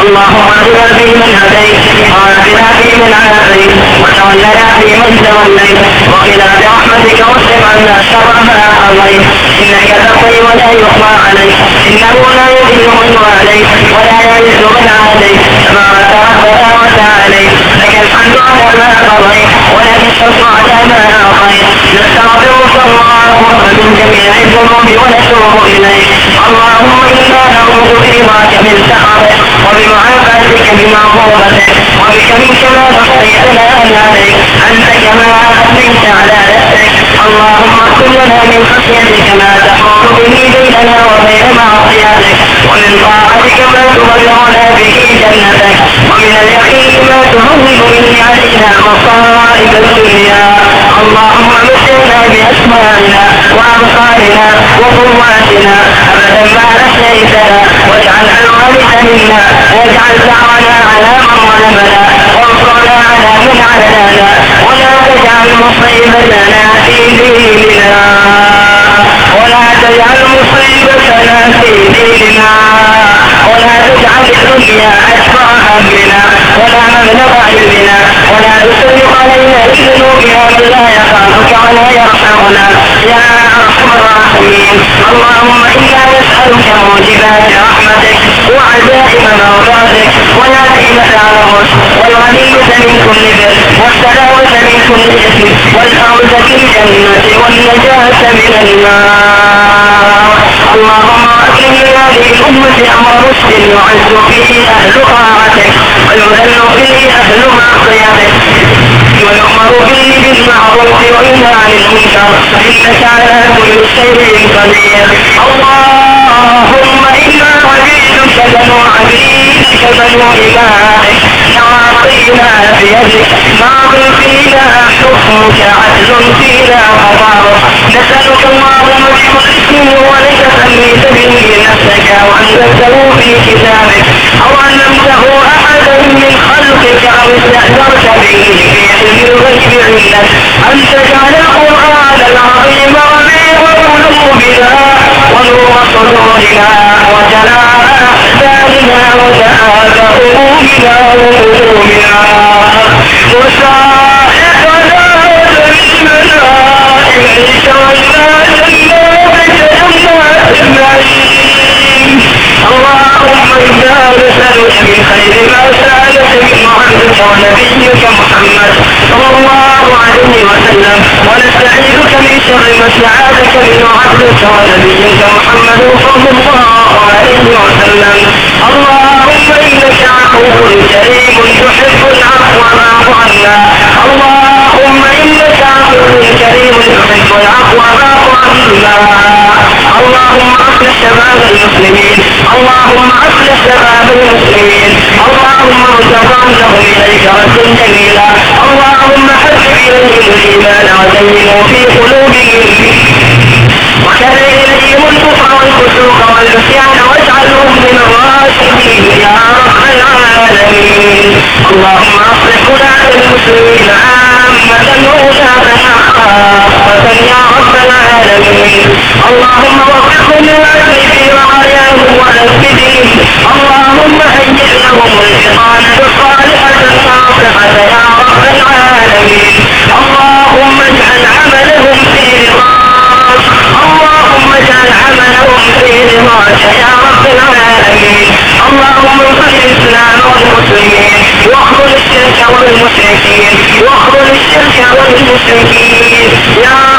اللهم اهدنا فيمن هديت وعافنا فيمن عافيت وتولنا فيمن توليت. وقنا برحمتك واصرف عنا شر ما قضيت. إنك تقضي ولا يقضى عليك. إنه لا يذل من واليت ولا يعز من عاديت. تبارك ربنا وتعاليت لك الحمد على ما قضيت ولك الشكر على ما أعطيت. نستغفرك اللهم من جميع الذنوب ونتوب إليك. اللهم وبمعافاتك أنت كما على نفسك. اللهم كن لنا من خشيتك ما تحول به بيننا وبين معصيتك. ومن طاعتك ما تبلغنا به جنتك. ومن اليقين ما تهون به علينا مصائب الدنيا. اللهم مسرنا بأسمائنا وأبصارنا وقواتنا. ابدا ما أحييتنا ولا تجعل مصيبتنا في ديننا ولا تجعل الدنيا اكبر همنا ولا مبلغ علمنا ولا تسلط علينا بذنوبنا من يخافك ولا يرحمنا يا أرحم الراحمين. اللهم إنا نسالك موجبات رحمتك وعزائم مرضاتك والعزيمة على الرشد والغنيمة من كل بر والسلامة من كل اثم والفوز في الجنة والنجاة من النار. اللهم أكرم لهذه الأمة أمر رشد يعز فيه أهل طاعتك ويذل فيه أهل معصيتك ويؤمر به بالمعروف وينهى عن المنكر. إنك على كل شيء قدير. اللهم إنا عبيدك بنو عبيدك بنو امائك نواصينا بيدك ماض فينا حكمك عدل فينا قضاؤك نسألك اللهم بكل اسم ولك سميت به نفسك وانزلته في كتابك. أو علمته أحدا من خلقك أو استاثرت به في علم الغيب عندك. أن تجعل القران العظيم ربيع قلوبنا صدورنا وجلاء احزاننا وذهاب من خير ما ونبيك محمد صلى الله عليه وسلم. ونستعيذك من شر ما استعاذك عبدك ونبيك محمد صلى الله عليه وسلم. اللهم إنك عفو كريم شباب المسلمين. اللهم أصلح شباب المسلمين. اللهم ارزقهم لهم إليك رد جميلا. اللهم حبب إليهم الإيمان وزينه في قلوبهم. وكره إليهم الكفر والفسوق والعصيان. واجعلهم من الراشدين يا رب العالمين. اللهم أصلح ولاة المسلمين عامة وولاة خاصة يا رب العالمين. اللهم وفقهم اللهم هيئهم الحصان الصالحة الصالحة يا رب العالمين. اللهم اجعل عملهم في رضاك اللهم اجعل عملهم في رضاك يا رب العالمين. اللهم انصر الإسلام والمسلمين. واخذل الشرك والمشركين. واخذل الشرك والمشركين. يا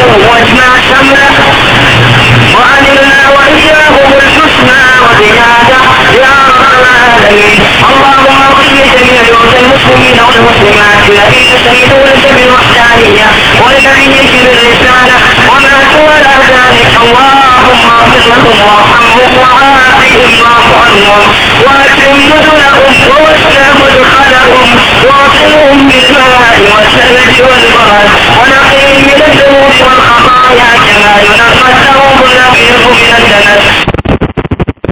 واجمع شمله وعلمنا وإياهم بالحسنى وزيادة يا رب العالمين اللهم اغفر لجميع موتى المسلمين والمسلمات الذين شهدوا لك بالوحدانية ولنبيك بالرسالة وماتوا على ذلك اللهم اغفر لهم وارحمهم وعافهم واعف عنهم واكرم نزلهم. ووسع مدخلهم واغفر